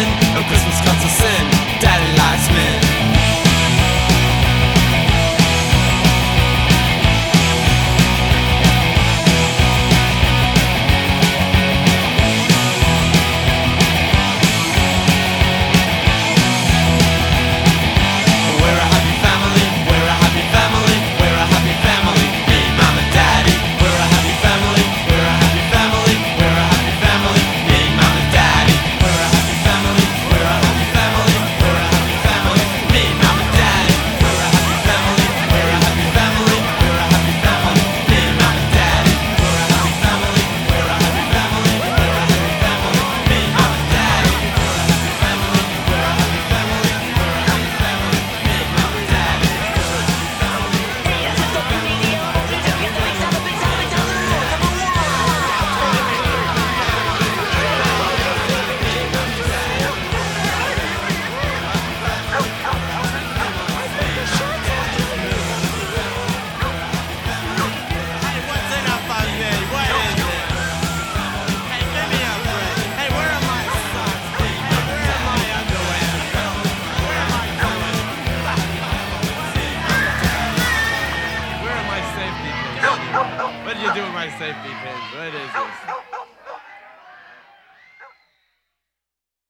sin. No Christmas cuts to sin. You do with my safety pins? What is this?